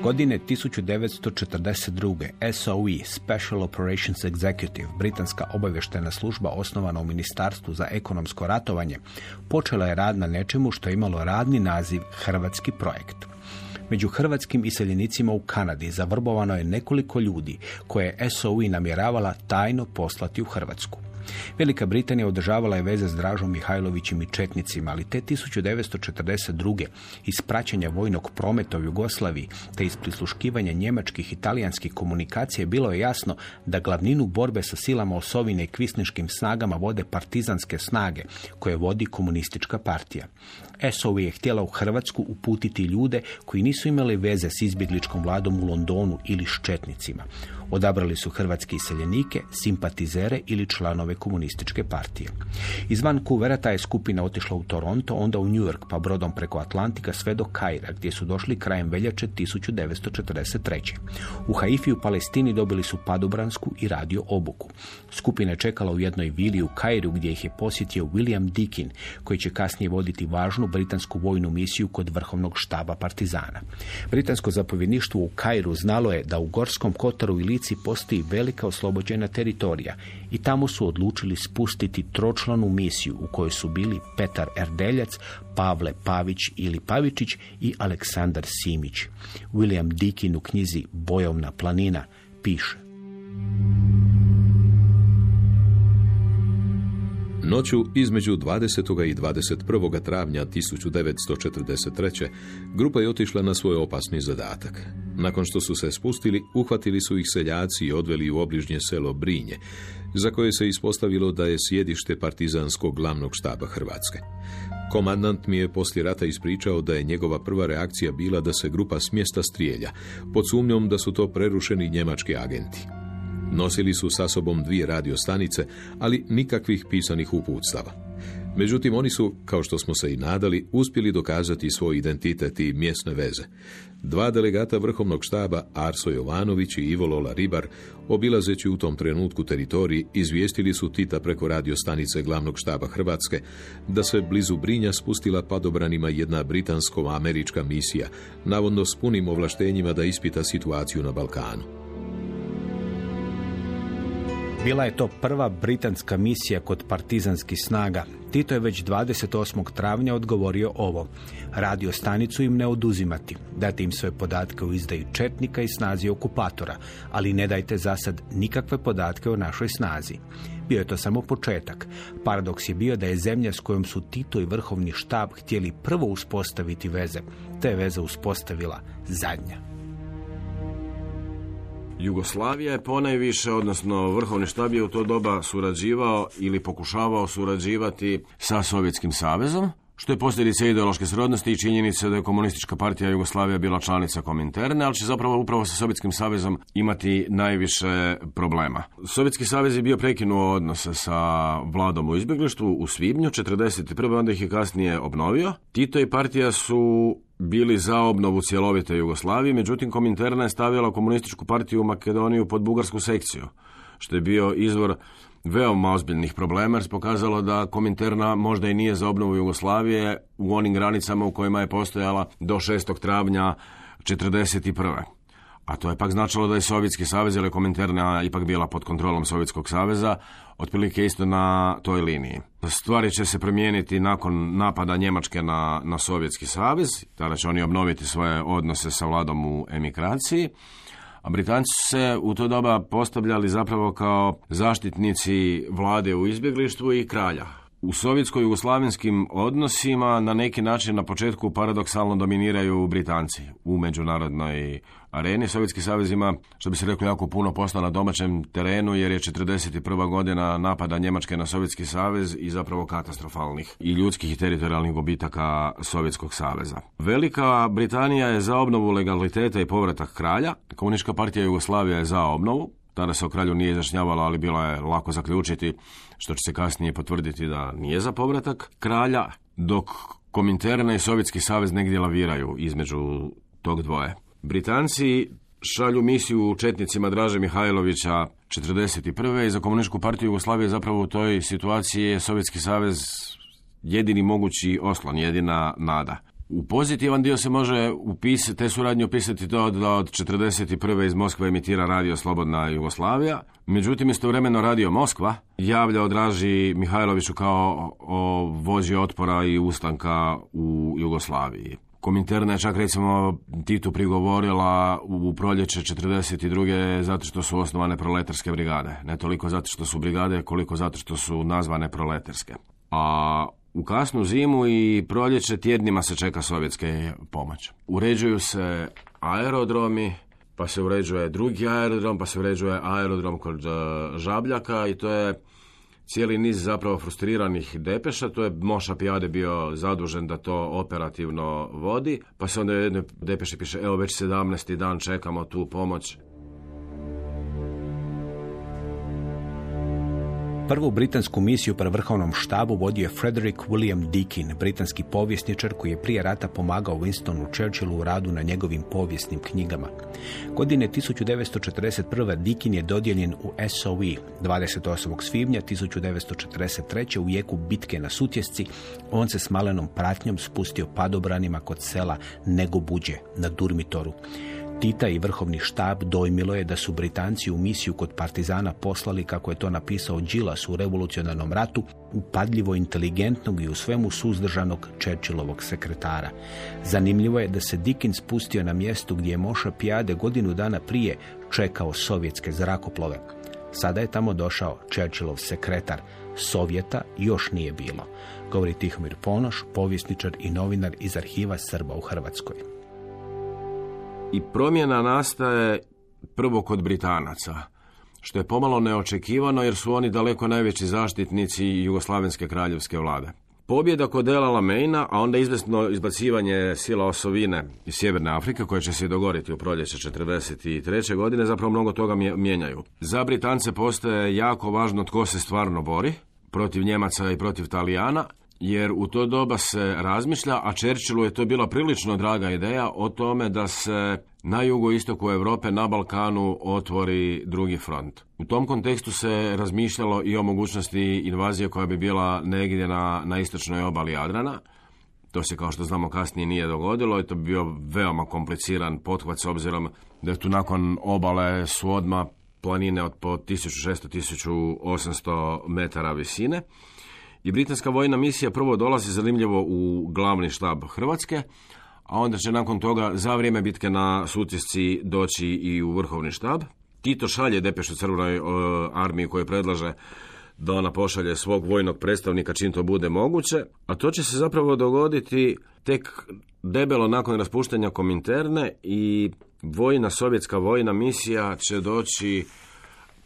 Godine 1942. SOE, Special Operations Executive, britanska obavještena služba osnovana u Ministarstvu za ekonomsko ratovanje, počela je rad na nečemu što je imalo radni naziv Hrvatski projekt. Među hrvatskim iseljenicima u Kanadi zavrbovano je nekoliko ljudi koje je SOE namjeravala tajno poslati u Hrvatsku. Velika Britanija održavala je veze s Dražom Mihajlovićim i Četnicima, ali te 1942. iz praćenja vojnog prometa u Jugoslaviji te iz prisluškivanja njemačkih i talijanskih komunikacija bilo je jasno da glavninu borbe sa silama osovine i kvisniškim snagama vode partizanske snage koje vodi komunistička partija. SOV je htjela u Hrvatsku uputiti ljude koji nisu imali veze s izbjegličkom vladom u Londonu ili s Četnicima. Odabrali su hrvatske iseljenike, simpatizere ili članove komunističke partije. Iz Vancouvera ta je skupina otišla u Toronto, onda u New York, pa brodom preko Atlantika sve do Kaira, gdje su došli krajem veljače 1943. U Haifi u Palestini dobili su padobransku i radio obuku. Skupina je čekala u jednoj vili u Kairu gdje ih je posjetio William Dickin, koji će kasnije voditi važnu britansku vojnu misiju kod vrhovnog štaba partizana. Britansko zapovjedništvo u Kairu znalo je da u Gorskom Kotaru i Lici postoji velika oslobođena teritorija i tamo su odlučili spustiti tročlanu misiju u kojoj su bili Petar Erdeljac, Pavle Pavić ili Pavičić i Aleksandar Simić. William Dickin u knjizi Bojovna planina piše Noću između 20. i 21. travnja 1943. grupa je otišla na svoj opasni zadatak. Nakon što su se spustili, uhvatili su ih seljaci i odveli u obližnje selo Brinje, za koje se ispostavilo da je sjedište partizanskog glavnog štaba Hrvatske. Komandant mi je poslije rata ispričao da je njegova prva reakcija bila da se grupa s mjesta strijelja, pod sumnjom da su to prerušeni njemački agenti. Nosili su sa sobom dvije radiostanice, ali nikakvih pisanih uputstava. Međutim, oni su, kao što smo se i nadali, uspjeli dokazati svoj identitet i mjesne veze. Dva delegata vrhovnog štaba, Arso Jovanović i Ivo Lola Ribar, obilazeći u tom trenutku teritoriji, izvijestili su Tita preko radiostanice glavnog štaba Hrvatske da se blizu Brinja spustila padobranima jedna britansko-američka misija, navodno s punim ovlaštenjima da ispita situaciju na Balkanu. Bila je to prva britanska misija kod partizanskih snaga. Tito je već 28. travnja odgovorio ovo. Radio stanicu im ne oduzimati. Dajte im svoje podatke o izdaju četnika i snazi okupatora, ali ne dajte za sad nikakve podatke o našoj snazi. Bio je to samo početak. Paradoks je bio da je zemlja s kojom su Tito i vrhovni štab htjeli prvo uspostaviti veze, te veze uspostavila zadnja. Jugoslavija je ponajviše, odnosno vrhovni štab je u to doba surađivao ili pokušavao surađivati sa Sovjetskim savezom, što je posljedica ideološke srodnosti i činjenice da je komunistička partija Jugoslavija bila članica Kominterne, ali će zapravo upravo sa Sovjetskim savezom imati najviše problema. Sovjetski savez je bio prekinuo odnose sa vladom u izbjeglištvu u svibnju 1941. onda ih je kasnije obnovio. Tito i partija su bili za obnovu cjelovite Jugoslavije, međutim Kominterna je stavila komunističku partiju u Makedoniju pod bugarsku sekciju, što je bio izvor veoma ozbiljnih problema jer se pokazalo da Kominterna možda i nije za obnovu Jugoslavije u onim granicama u kojima je postojala do 6. travnja 1941. A to je pak značilo da je Sovjetski savez ili Kominterna ipak bila pod kontrolom Sovjetskog saveza, otprilike isto na toj liniji. Stvari će se promijeniti nakon napada Njemačke na, na Sovjetski savez, tada će oni obnoviti svoje odnose sa vladom u emigraciji, a Britanci su se u to doba postavljali zapravo kao zaštitnici vlade u izbjeglištvu i kralja. U sovjetsko-jugoslavenskim odnosima na neki način na početku paradoksalno dominiraju Britanci u međunarodnoj areni. Sovjetski savez ima, što bi se reklo, jako puno posla na domaćem terenu jer je 41. godina napada Njemačke na Sovjetski savez i zapravo katastrofalnih i ljudskih i teritorijalnih gubitaka Sovjetskog saveza. Velika Britanija je za obnovu legaliteta i povratak kralja. Komunistička partija Jugoslavija je za obnovu. Tada se o kralju nije izjašnjavala, ali bilo je lako zaključiti, što će se kasnije potvrditi da nije za povratak kralja, dok Kominterna i Sovjetski savez negdje laviraju između tog dvoje. Britanci šalju misiju četnicima Draže Mihajlovića 41. i za komunističku partiju Jugoslavije zapravo u toj situaciji je Sovjetski savez jedini mogući oslon, jedina nada. U pozitivan dio se može upisati, te suradnje upisati to da od 41. iz Moskve emitira radio Slobodna Jugoslavija. Međutim, istovremeno radio Moskva javlja odraži Mihajloviću kao o vozi otpora i ustanka u Jugoslaviji. Kominterna je čak recimo Titu prigovorila u proljeće 42. zato što su osnovane proletarske brigade. Ne toliko zato što su brigade, koliko zato što su nazvane proletarske. A u kasnu zimu i proljeće tjednima se čeka sovjetske pomoć. Uređuju se aerodromi, pa se uređuje drugi aerodrom, pa se uređuje aerodrom kod e, Žabljaka i to je cijeli niz zapravo frustriranih depeša, to je Moša Pijade bio zadužen da to operativno vodi, pa se onda u jednoj depeši piše, evo već 17. dan čekamo tu pomoć, Prvu britansku misiju pre vrhovnom štabu vodio je Frederick William Deakin, britanski povjesničar koji je prije rata pomagao Winstonu Churchillu u radu na njegovim povijesnim knjigama. Godine 1941. Deakin je dodijeljen u SOE 28. svibnja 1943. u jeku bitke na Sutjesci. On se s malenom pratnjom spustio padobranima kod sela Negobuđe na Durmitoru. Tita i vrhovni štab dojmilo je da su Britanci u misiju kod partizana poslali, kako je to napisao Đilas u revolucionarnom ratu, upadljivo inteligentnog i u svemu suzdržanog Churchillovog sekretara. Zanimljivo je da se Dickens spustio na mjestu gdje je Moša Pijade godinu dana prije čekao sovjetske zrakoplove. Sada je tamo došao Churchillov sekretar. Sovjeta još nije bilo. Govori Tihomir Ponoš, povjesničar i novinar iz arhiva Srba u Hrvatskoj. I promjena nastaje prvo kod Britanaca, što je pomalo neočekivano jer su oni daleko najveći zaštitnici jugoslavenske kraljevske vlade. Pobjeda kod Ela Lameina, a onda izvesno izbacivanje sila osovine iz Sjeverne Afrike, koje će se i dogoditi u proljeće 43. godine, zapravo mnogo toga mijenjaju. Za Britance postaje jako važno tko se stvarno bori, protiv Njemaca i protiv Talijana, jer u to doba se razmišlja, a Churchillu je to bila prilično draga ideja o tome da se na jugoistoku Europe, na Balkanu, otvori drugi front. U tom kontekstu se razmišljalo i o mogućnosti invazije koja bi bila negdje na, na istočnoj obali Jadrana. To se, kao što znamo, kasnije nije dogodilo i to bi bio veoma kompliciran pothvat s obzirom da je tu nakon obale su odma planine od po 1600-1800 metara visine. I britanska vojna misija prvo dolazi zanimljivo u glavni štab Hrvatske, a onda će nakon toga za vrijeme bitke na Sutjesci doći i u vrhovni štab. Tito šalje depešu crvenoj armiji koje predlaže da ona pošalje svog vojnog predstavnika čim to bude moguće, a to će se zapravo dogoditi tek debelo nakon raspuštanja Kominterne i vojna, sovjetska vojna misija će doći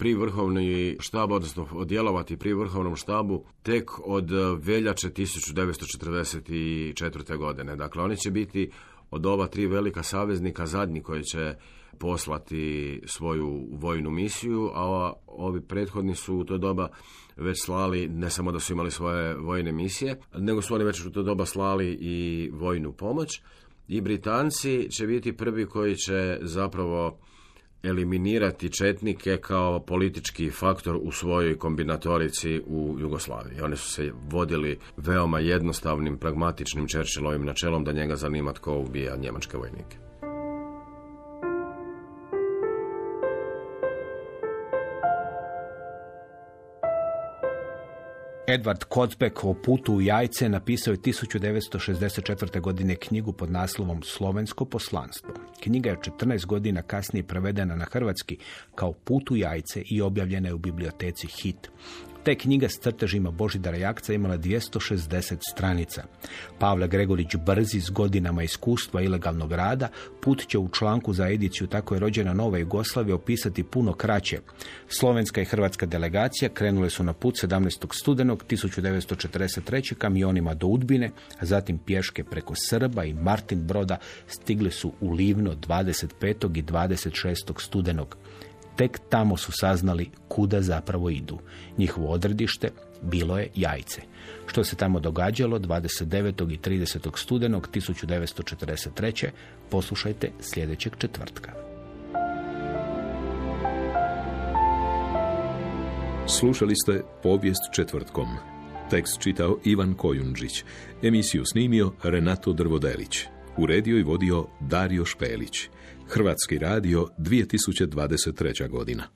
pri vrhovni štab, odnosno djelovati pri vrhovnom štabu tek od veljače 1944. godine. Dakle, oni će biti od ova tri velika saveznika zadnji koji će poslati svoju vojnu misiju, a ovi prethodni su u to doba već slali, ne samo da su imali svoje vojne misije, nego su oni već u to doba slali i vojnu pomoć. I Britanci će biti prvi koji će zapravo eliminirati četnike kao politički faktor u svojoj kombinatorici u Jugoslaviji. Oni su se vodili veoma jednostavnim, pragmatičnim Churchillovim načelom da njega zanima tko ubija njemačke vojnike. Edward Kocbek o putu u jajce napisao je 1964. godine knjigu pod naslovom Slovensko poslanstvo. Knjiga je 14 godina kasnije prevedena na hrvatski kao put u jajce i objavljena je u biblioteci HIT. Te knjiga s crtežima Božidara Jakca imala 260 stranica. Pavle Gregorić Brzi s godinama iskustva ilegalnog rada put će u članku za ediciju Tako je rođena Nova Jugoslavija opisati puno kraće. Slovenska i hrvatska delegacija krenule su na put 17. studenog 1943. kamionima do Udbine, a zatim pješke preko Srba i Martin Broda stigli su u Livno 25. i 26. studenog. Tek tamo su saznali kuda zapravo idu. Njihovo odredište bilo je jajce. Što se tamo događalo 29. i 30. studenog 1943. poslušajte sljedećeg četvrtka. Slušali ste povijest četvrtkom. Tekst čitao Ivan Kojundžić. Emisiju snimio Renato Drvodelić. Uredio i vodio Dario Špelić. Hrvatski radio 2023. godina.